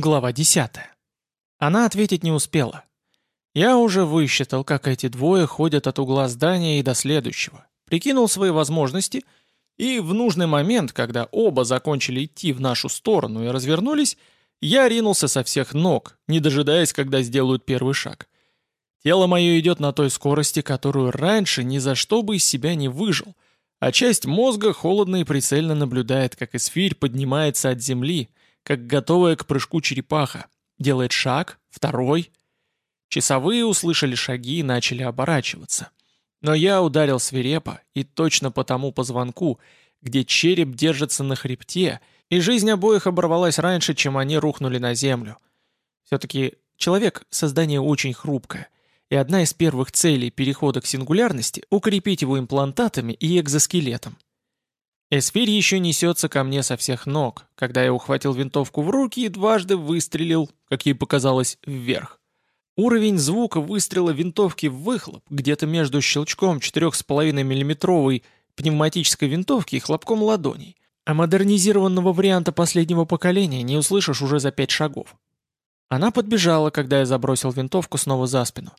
Глава 10. Она ответить не успела. Я уже высчитал, как эти двое ходят от угла здания и до следующего, прикинул свои возможности, и в нужный момент, когда оба закончили идти в нашу сторону и развернулись, я ринулся со всех ног, не дожидаясь, когда сделают первый шаг. Тело мое идет на той скорости, которую раньше ни за что бы из себя не выжил, а часть мозга холодно и прицельно наблюдает, как эсфирь поднимается от земли — как готовая к прыжку черепаха. Делает шаг, второй. Часовые услышали шаги и начали оборачиваться. Но я ударил свирепо, и точно по тому позвонку, где череп держится на хребте, и жизнь обоих оборвалась раньше, чем они рухнули на землю. Все-таки человек — создание очень хрупкое, и одна из первых целей перехода к сингулярности — укрепить его имплантатами и экзоскелетом. Эсфирь еще несется ко мне со всех ног, когда я ухватил винтовку в руки и дважды выстрелил, как ей показалось, вверх. Уровень звука выстрела винтовки в выхлоп где-то между щелчком 4,5 миллиметровой пневматической винтовки и хлопком ладоней, а модернизированного варианта последнего поколения не услышишь уже за пять шагов. Она подбежала, когда я забросил винтовку снова за спину.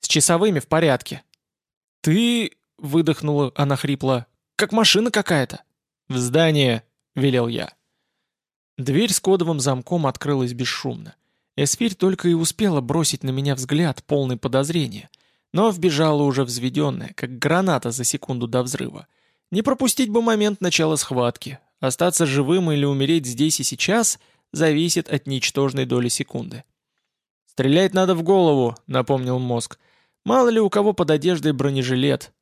«С часовыми в порядке». «Ты...» — выдохнула она хрипло как машина какая-то». «В здание», — велел я. Дверь с кодовым замком открылась бесшумно. Эсфирь только и успела бросить на меня взгляд, полный подозрения, но вбежала уже взведенная, как граната за секунду до взрыва. Не пропустить бы момент начала схватки. Остаться живым или умереть здесь и сейчас зависит от ничтожной доли секунды. «Стрелять надо в голову», — напомнил мозг. «Мало ли у кого под одеждой бронежилет,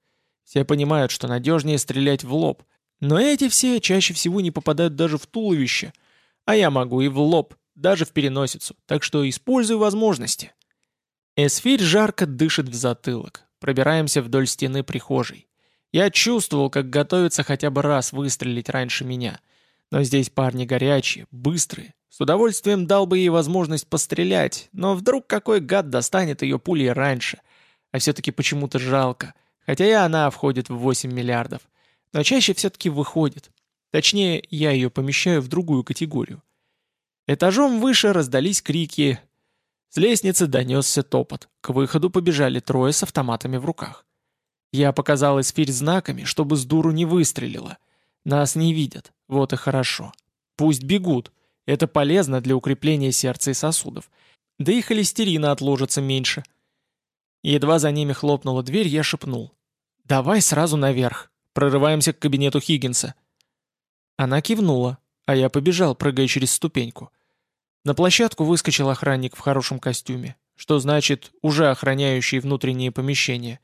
все понимают, что надежнее стрелять в лоб, но эти все чаще всего не попадают даже в туловище, а я могу и в лоб, даже в переносицу, так что использую возможности. Эсфирь жарко дышит в затылок. Пробираемся вдоль стены прихожей. Я чувствовал, как готовится хотя бы раз выстрелить раньше меня. Но здесь парни горячие, быстрые. С удовольствием дал бы ей возможность пострелять, но вдруг какой гад достанет ее пулей раньше. А все-таки почему-то жалко. Хотя и она входит в 8 миллиардов. Но чаще все-таки выходит. Точнее, я ее помещаю в другую категорию. Этажом выше раздались крики. С лестницы донесся топот. К выходу побежали трое с автоматами в руках. Я показал эсфирь знаками, чтобы с дуру не выстрелила. Нас не видят. Вот и хорошо. Пусть бегут. Это полезно для укрепления сердца и сосудов. Да и холестерина отложится меньше. Едва за ними хлопнула дверь, я шепнул. «Давай сразу наверх. Прорываемся к кабинету Хиггинса». Она кивнула, а я побежал, прыгая через ступеньку. На площадку выскочил охранник в хорошем костюме, что значит, уже охраняющий внутренние помещения.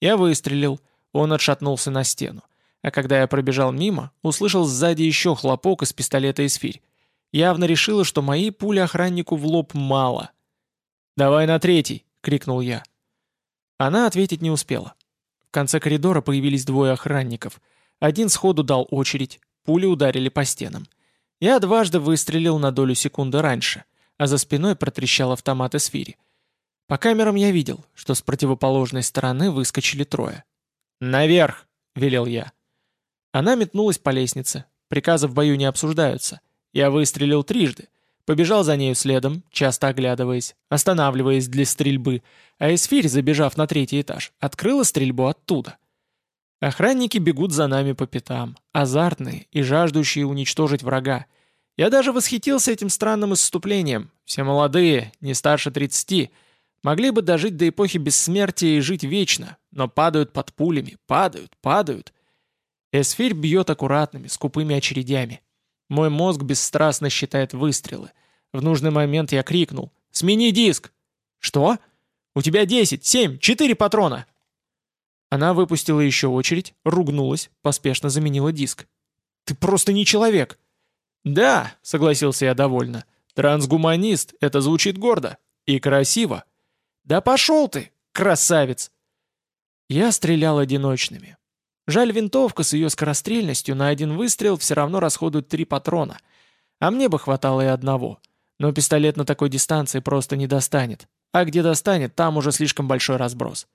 Я выстрелил, он отшатнулся на стену. А когда я пробежал мимо, услышал сзади еще хлопок из пистолета «Эсфирь». Явно решила, что мои пули охраннику в лоб мало. «Давай на третий!» — крикнул я. Она ответить не успела. В конце коридора появились двое охранников. Один сходу дал очередь, пули ударили по стенам. Я дважды выстрелил на долю секунды раньше, а за спиной протрещал автомат эсфири. По камерам я видел, что с противоположной стороны выскочили трое. «Наверх!» — велел я. Она метнулась по лестнице. Приказы в бою не обсуждаются. Я выстрелил трижды. Побежал за нею следом, часто оглядываясь, останавливаясь для стрельбы, а эсфирь, забежав на третий этаж, открыла стрельбу оттуда. Охранники бегут за нами по пятам, азартные и жаждущие уничтожить врага. Я даже восхитился этим странным исступлением. Все молодые, не старше 30, могли бы дожить до эпохи бессмертия и жить вечно, но падают под пулями, падают, падают. Эсфирь бьет аккуратными, скупыми очередями. Мой мозг бесстрастно считает выстрелы. В нужный момент я крикнул «Смени диск!» «Что? У тебя 10, 7, 4 патрона!» Она выпустила еще очередь, ругнулась, поспешно заменила диск. «Ты просто не человек!» «Да», — согласился я довольно, — «трансгуманист, это звучит гордо и красиво». «Да пошел ты, красавец!» Я стрелял одиночными. Жаль, винтовка с ее скорострельностью на один выстрел все равно расходует три патрона. А мне бы хватало и одного. Но пистолет на такой дистанции просто не достанет. А где достанет, там уже слишком большой разброс.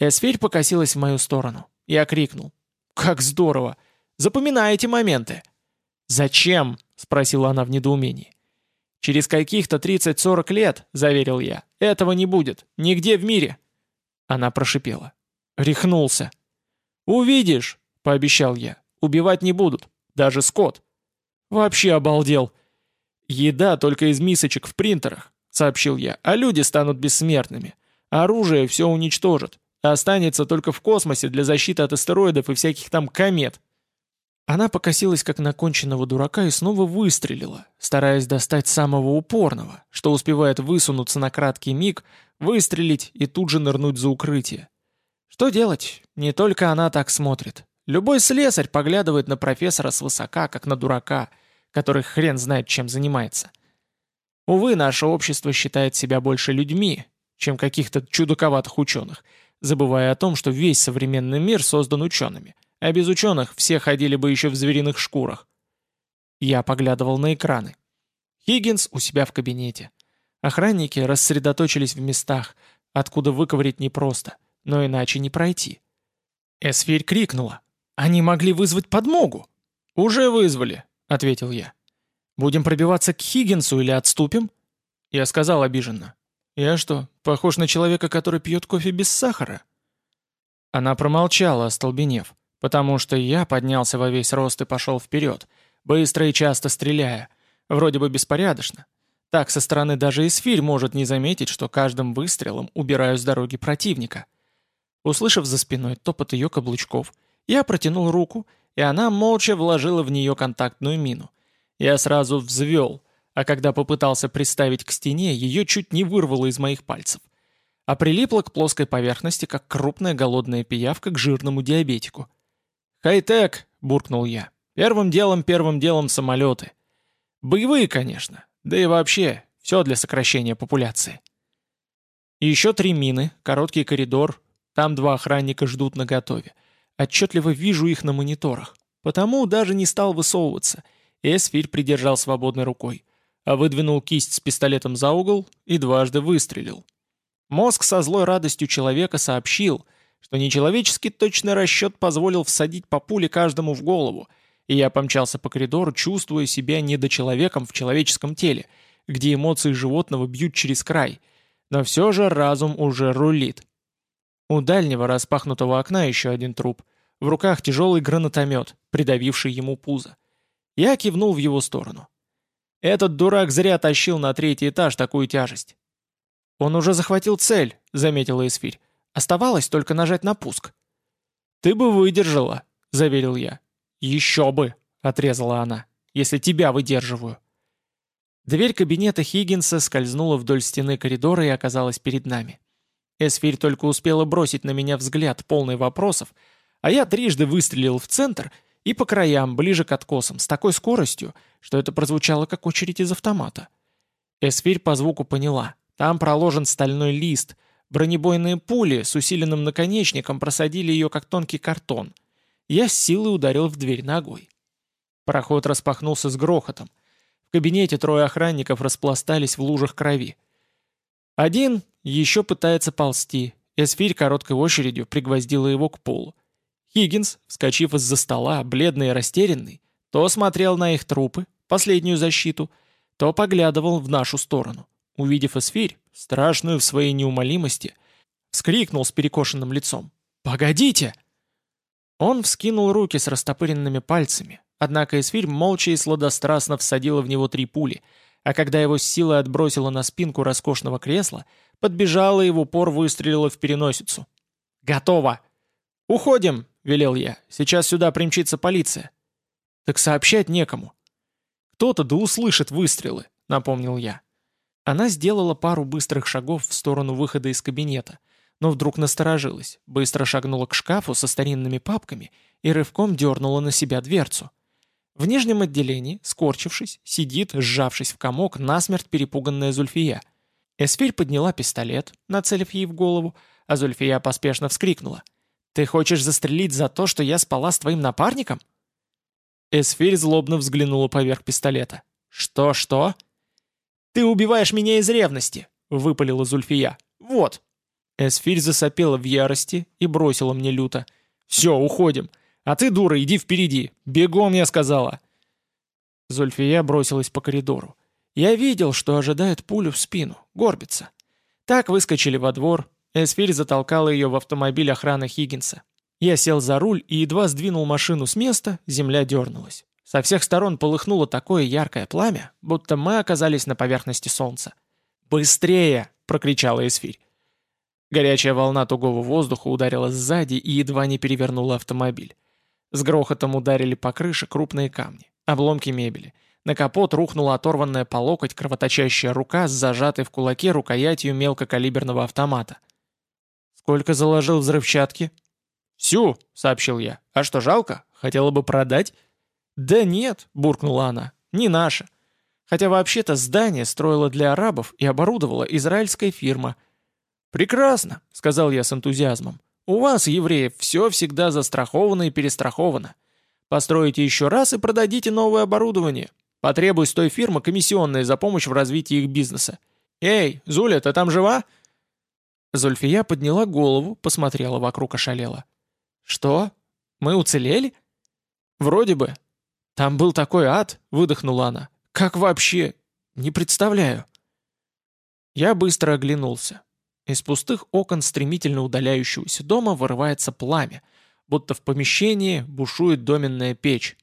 Эсфирь покосилась в мою сторону. Я крикнул. «Как здорово! Запоминай эти моменты!» «Зачем?» — спросила она в недоумении. «Через каких-то 30-40 лет, — заверил я, — этого не будет. Нигде в мире». Она прошипела. «Рехнулся». «Увидишь», — пообещал я. «Убивать не будут. Даже скот». «Вообще обалдел». «Еда только из мисочек в принтерах», — сообщил я, «а люди станут бессмертными. Оружие все уничтожит. Останется только в космосе для защиты от астероидов и всяких там комет». Она покосилась как на конченного дурака и снова выстрелила, стараясь достать самого упорного, что успевает высунуться на краткий миг, выстрелить и тут же нырнуть за укрытие. Что делать? Не только она так смотрит. Любой слесарь поглядывает на профессора свысока, как на дурака, который хрен знает, чем занимается. Увы, наше общество считает себя больше людьми, чем каких-то чудаковатых ученых, забывая о том, что весь современный мир создан учеными – а без ученых все ходили бы еще в звериных шкурах. Я поглядывал на экраны. Хиггинс у себя в кабинете. Охранники рассредоточились в местах, откуда выковырять непросто, но иначе не пройти. Эсфирь крикнула. «Они могли вызвать подмогу!» «Уже вызвали», — ответил я. «Будем пробиваться к Хиггинсу или отступим?» Я сказал обиженно. «Я что, похож на человека, который пьет кофе без сахара?» Она промолчала, остолбенев потому что я поднялся во весь рост и пошел вперед, быстро и часто стреляя, вроде бы беспорядочно. Так со стороны даже эсфирь может не заметить, что каждым выстрелом убираю с дороги противника. Услышав за спиной топот ее каблучков, я протянул руку, и она молча вложила в нее контактную мину. Я сразу взвел, а когда попытался приставить к стене, ее чуть не вырвало из моих пальцев. А прилипла к плоской поверхности, как крупная голодная пиявка к жирному диабетику. «Хай-тек!» — буркнул я. «Первым делом, первым делом самолеты. Боевые, конечно. Да и вообще, все для сокращения популяции». И еще три мины, короткий коридор. Там два охранника ждут наготове. Отчетливо вижу их на мониторах. Потому даже не стал высовываться. Эсфирь придержал свободной рукой. А выдвинул кисть с пистолетом за угол и дважды выстрелил. Мозг со злой радостью человека сообщил — что нечеловеческий точный расчет позволил всадить по пуле каждому в голову, и я помчался по коридору, чувствуя себя недочеловеком в человеческом теле, где эмоции животного бьют через край, но все же разум уже рулит. У дальнего распахнутого окна еще один труп, в руках тяжелый гранатомет, придавивший ему пузо. Я кивнул в его сторону. Этот дурак зря тащил на третий этаж такую тяжесть. «Он уже захватил цель», — заметила Эсфирь. Оставалось только нажать на пуск. «Ты бы выдержала», — заверил я. «Еще бы», — отрезала она, — «если тебя выдерживаю». Дверь кабинета Хиггинса скользнула вдоль стены коридора и оказалась перед нами. Эсфирь только успела бросить на меня взгляд, полный вопросов, а я трижды выстрелил в центр и по краям, ближе к откосам, с такой скоростью, что это прозвучало как очередь из автомата. Эсфирь по звуку поняла. Там проложен стальной лист, Бронебойные пули с усиленным наконечником просадили ее как тонкий картон. Я с силой ударил в дверь ногой. Проход распахнулся с грохотом. В кабинете трое охранников распластались в лужах крови. Один еще пытается ползти. Эсфирь короткой очередью пригвоздила его к полу. Хиггинс, вскочив из-за стола, бледный и растерянный, то смотрел на их трупы, последнюю защиту, то поглядывал в нашу сторону. Увидев эсфирь, страшную в своей неумолимости, вскрикнул с перекошенным лицом. «Погодите!» Он вскинул руки с растопыренными пальцами, однако эсфирь молча и сладострастно всадила в него три пули, а когда его с силой отбросила на спинку роскошного кресла, подбежала и в упор выстрелила в переносицу. «Готово!» «Уходим!» — велел я. «Сейчас сюда примчится полиция». «Так сообщать некому». «Кто-то да услышит выстрелы», — напомнил я. Она сделала пару быстрых шагов в сторону выхода из кабинета, но вдруг насторожилась, быстро шагнула к шкафу со старинными папками и рывком дернула на себя дверцу. В нижнем отделении, скорчившись, сидит, сжавшись в комок, насмерть перепуганная Зульфия. Эсфирь подняла пистолет, нацелив ей в голову, а Зульфия поспешно вскрикнула. «Ты хочешь застрелить за то, что я спала с твоим напарником?» Эсфирь злобно взглянула поверх пистолета. «Что-что?» «Ты убиваешь меня из ревности!» — выпалила Зульфия. «Вот!» Эсфирь засопела в ярости и бросила мне люто. «Все, уходим! А ты, дура, иди впереди! Бегом, я сказала!» Зульфия бросилась по коридору. Я видел, что ожидает пулю в спину, горбится. Так выскочили во двор, Эсфирь затолкала ее в автомобиль охраны Хиггинса. Я сел за руль и едва сдвинул машину с места, земля дернулась. Со всех сторон полыхнуло такое яркое пламя, будто мы оказались на поверхности солнца. «Быстрее!» — прокричала Эсфирь. Горячая волна тугого воздуха ударила сзади и едва не перевернула автомобиль. С грохотом ударили по крыше крупные камни, обломки мебели. На капот рухнула оторванная по локоть кровоточащая рука с зажатой в кулаке рукоятью мелкокалиберного автомата. «Сколько заложил взрывчатки?» «Всю», — сообщил я. «А что, жалко? Хотела бы продать?» «Да нет», — буркнула она, — «не наша. Хотя вообще-то здание строила для арабов и оборудовала израильская фирма». «Прекрасно», — сказал я с энтузиазмом. «У вас, евреев, все всегда застраховано и перестраховано. Построите еще раз и продадите новое оборудование. Потребуй с той фирмы комиссионные за помощь в развитии их бизнеса. Эй, Зуля, ты там жива?» Зульфия подняла голову, посмотрела вокруг, ошалела. «Что? Мы уцелели?» «Вроде бы», «Там был такой ад!» — выдохнула она. «Как вообще? Не представляю!» Я быстро оглянулся. Из пустых окон стремительно удаляющегося дома вырывается пламя, будто в помещении бушует доменная печь.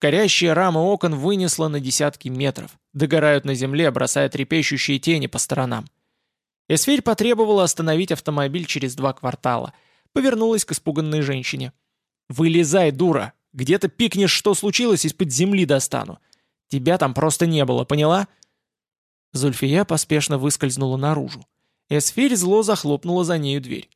Горящие рамы окон вынесло на десятки метров, догорают на земле, бросая трепещущие тени по сторонам. Эсфирь потребовала остановить автомобиль через два квартала. Повернулась к испуганной женщине. «Вылезай, дура! Где-то пикнешь, что случилось, из-под земли достану. Тебя там просто не было, поняла?» Зульфия поспешно выскользнула наружу. Эсфирь зло захлопнула за нею дверь.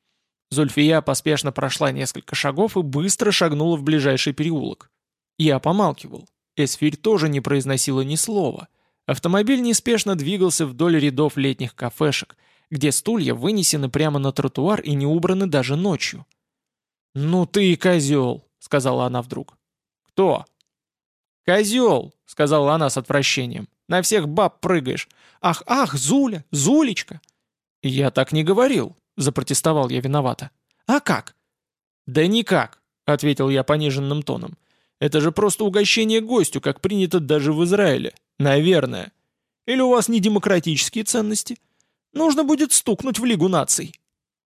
Зульфия поспешно прошла несколько шагов и быстро шагнула в ближайший переулок. Я помалкивал. Эсфирь тоже не произносила ни слова. Автомобиль неспешно двигался вдоль рядов летних кафешек, где стулья вынесены прямо на тротуар и не убраны даже ночью. «Ну ты и козел!» сказала она вдруг. «Кто?» «Козел!» — сказала она с отвращением. «На всех баб прыгаешь. Ах, ах, Зуля, Зулечка!» «Я так не говорил», — запротестовал я виновато. «А как?» «Да никак», — ответил я пониженным тоном. «Это же просто угощение гостю, как принято даже в Израиле. Наверное. Или у вас не демократические ценности? Нужно будет стукнуть в Лигу наций».